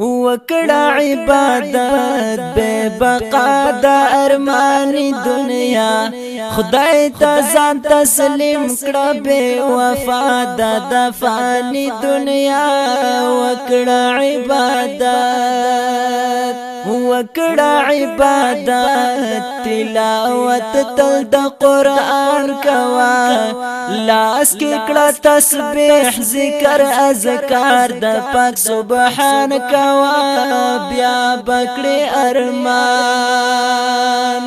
وکړه عبادت به بقا د ارمان دنیا خدای ته ځان تسلیم کړه به وفا د فانی دنیا وکړه عبادت وکړه عبادت تلاوت تل د قران کوا لاس کې کړه تسبیح ذکر اذکار د پاک سبحان کوا بیا بکړه ارمان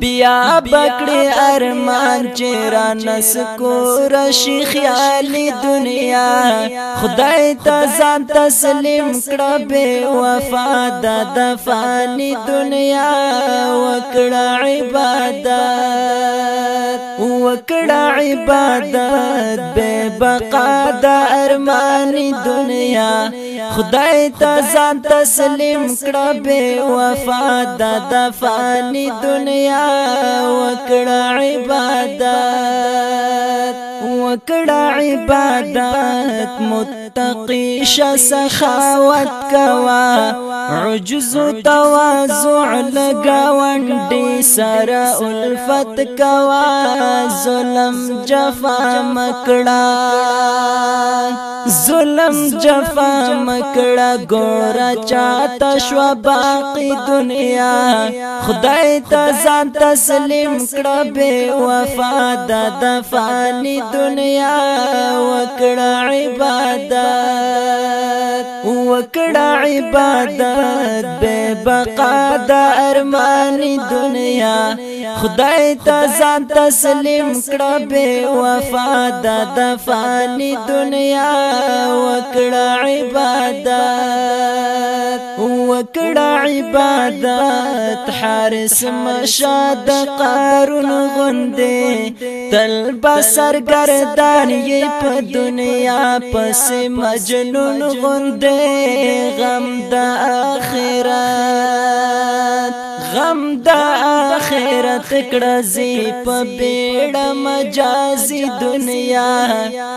بیا بکړې ارمان چې را نس کو رشي خیال دنیا خدای ته ځان تسلیم کړه به وفا د فانی دنیا وکړه عبادت وکړه عبادت به بقا د ارمان دنیا خدای ته ځان تسلیم کړه به وفا د فانی دنیا وکړه عبادت وکړه عبادت متقی ش سخاوت کوا عجز و تواضع لګوندې سره الفت کوا ظلم جفا مکړه ظلم جفا مکړه ګورا چاته شوا باقی دنیا خدای ته ځان تسلیم کړه به وفا د فانی دنیا وکړه عبادت وکړه عبادت به بقا د ارمان دنیا خدای ته ځان تسلیم کړه به وفا د فانی دنیا وکړه عبادت وکړه عبادت حارس مشاد قارون غندې تل بسر گردان یې په دنیا پس مجنون غندې غم د اخرت غم د اخرت کړه زی په بیړه مجازي دنیا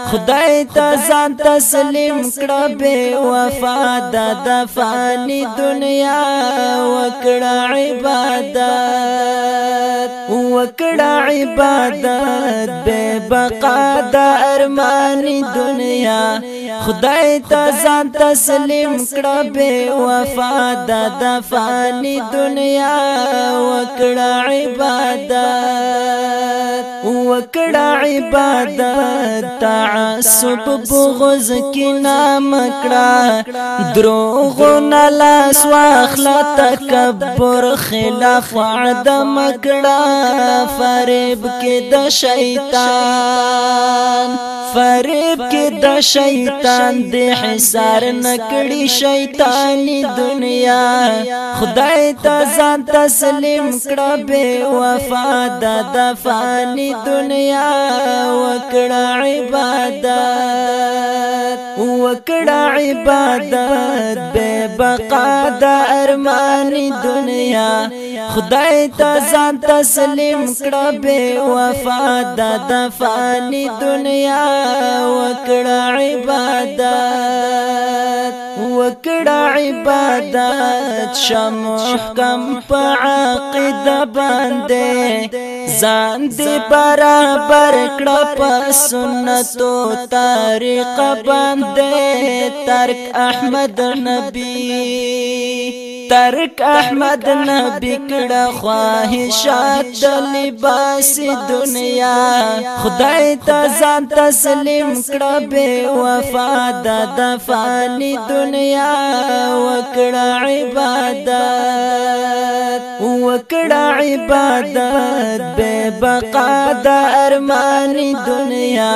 خدای ته ځان تسلیم کړه به وفا د فانی دنیا وکړه عبادت وکړه عبادت به بقا د ارمان دنیا خدای ته ځان تسلیم کړه به وفا د فانی دنیا وکړه عبادت وکړه عبادت تعصب بغض کی نام کړه دروغ نه لاس واخلا تکبر خلاف عدم کړه فریب کې د شیطان فریب کې د شیطان د حصار نکړي شیطانی دنیا خدای ته ځان تسلیم کړه به وفا د فانی دنیا وکړه عبادت وکړه عبادت به بقا د ارمانی دنیا خدای ته ځان تسلیم کړه به وفا د فانی دنیا وکړه عبادت وکړه عبادت شمحکم په عقیده باندې ځان دې برابر کړه په سنتو طریقه باندې ترک احمد نبی ترک احمد نه بکړه خواهشات د لباس دنیا خدای ته ځان تسلیم کړه به وفا د فانی دنیا وکړه عبادت وکړه عبادت به بقا د ارمان دنیا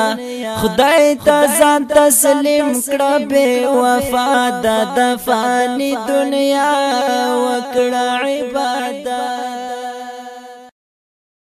خدای ته ځان تسلیم کړه به وفا د فانی دنیا وکړه عبادت